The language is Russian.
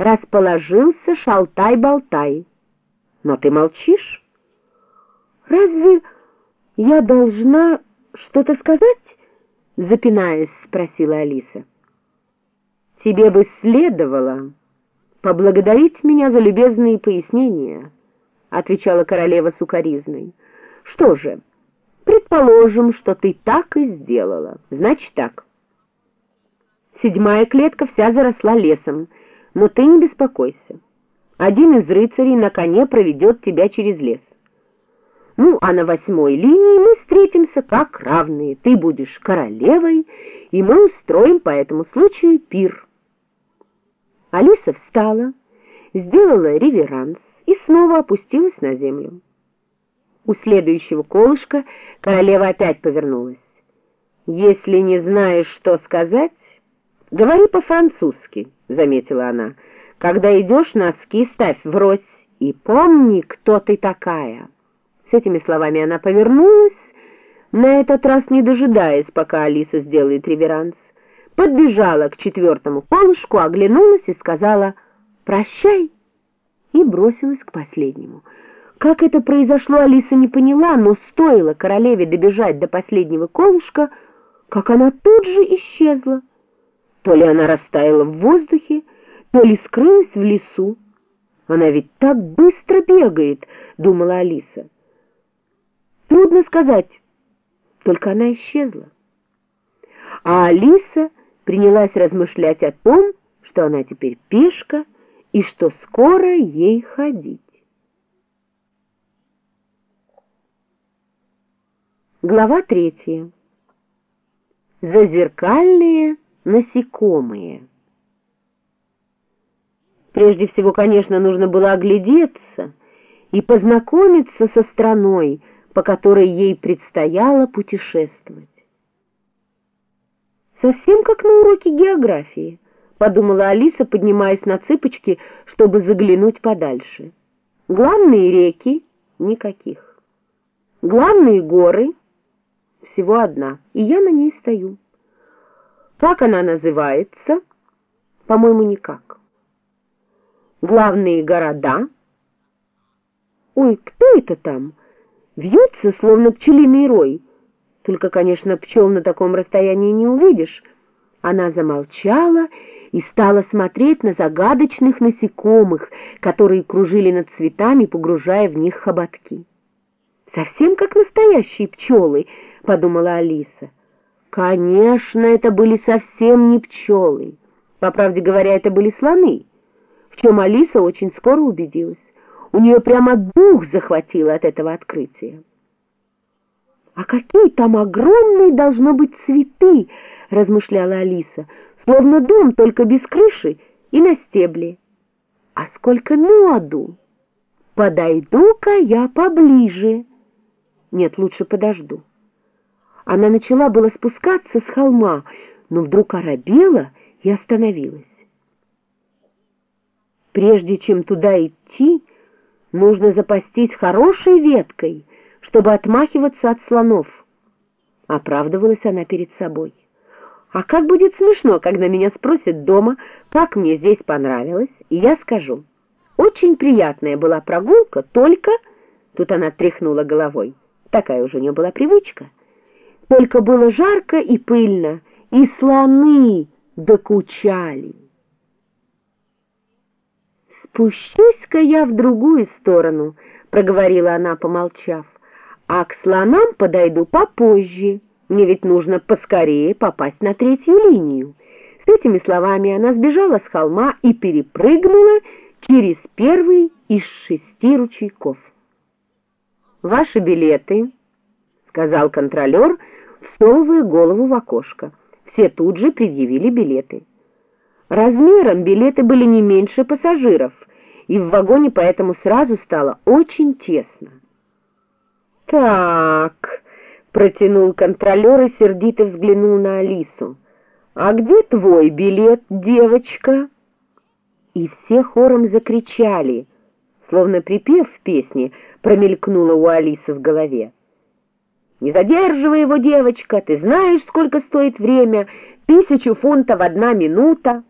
расположился шалтай-болтай. Но ты молчишь? Разве я должна что-то сказать? Запинаясь, спросила Алиса. Тебе бы следовало поблагодарить меня за любезные пояснения, отвечала королева сукаризной. Что же, предположим, что ты так и сделала. Значит так. Седьмая клетка вся заросла лесом, но ты не беспокойся. Один из рыцарей на коне проведет тебя через лес. Ну, а на восьмой линии мы встретимся как равные. Ты будешь королевой, и мы устроим по этому случаю пир. Алиса встала, сделала реверанс и снова опустилась на землю. У следующего колышка королева опять повернулась. «Если не знаешь, что сказать, говори по-французски», — заметила она. «Когда идешь, носки ставь врозь и помни, кто ты такая». С этими словами она повернулась, на этот раз не дожидаясь, пока Алиса сделает реверанс, подбежала к четвертому колышку, оглянулась и сказала «Прощай» и бросилась к последнему — как это произошло, Алиса не поняла, но стоило королеве добежать до последнего колышка, как она тут же исчезла. То ли она растаяла в воздухе, то ли скрылась в лесу. Она ведь так быстро бегает, думала Алиса. Трудно сказать, только она исчезла. А Алиса принялась размышлять о том, что она теперь пешка и что скоро ей ходить. Глава третья. Зазеркальные насекомые. Прежде всего, конечно, нужно было оглядеться и познакомиться со страной, по которой ей предстояло путешествовать. Совсем как на уроке географии, подумала Алиса, поднимаясь на цыпочки, чтобы заглянуть подальше. Главные реки — никаких. Главные горы — всего одна, и я на ней стою. Как она называется? По-моему, никак. Главные города? Ой, кто это там? Вьется, словно пчелиный рой. Только, конечно, пчел на таком расстоянии не увидишь. Она замолчала и стала смотреть на загадочных насекомых, которые кружили над цветами, погружая в них хоботки. Совсем как настоящие пчелы —— подумала Алиса. Конечно, это были совсем не пчелы. По правде говоря, это были слоны, в чем Алиса очень скоро убедилась. У нее прямо дух захватило от этого открытия. «А какие там огромные должно быть цветы!» — размышляла Алиса. «Словно дом, только без крыши и на стебле. А сколько меду! Подойду-ка я поближе. Нет, лучше подожду». Она начала было спускаться с холма, но вдруг оробела и остановилась. Прежде чем туда идти, нужно запастись хорошей веткой, чтобы отмахиваться от слонов. Оправдывалась она перед собой. А как будет смешно, когда меня спросят дома, как мне здесь понравилось, и я скажу. Очень приятная была прогулка, только... Тут она тряхнула головой. Такая уже у нее была привычка. Только было жарко и пыльно, и слоны докучали. «Спущусь-ка я в другую сторону», — проговорила она, помолчав, «а к слонам подойду попозже. Мне ведь нужно поскорее попасть на третью линию». С этими словами она сбежала с холма и перепрыгнула через первый из шести ручейков. «Ваши билеты», — сказал контролер, — всовывая голову в окошко. Все тут же предъявили билеты. Размером билеты были не меньше пассажиров, и в вагоне поэтому сразу стало очень тесно. «Так», — протянул контролер и сердито взглянул на Алису, «а где твой билет, девочка?» И все хором закричали, словно припев в песне промелькнуло у Алисы в голове. Не задерживай его, девочка, ты знаешь, сколько стоит время, тысячу фунтов одна минута.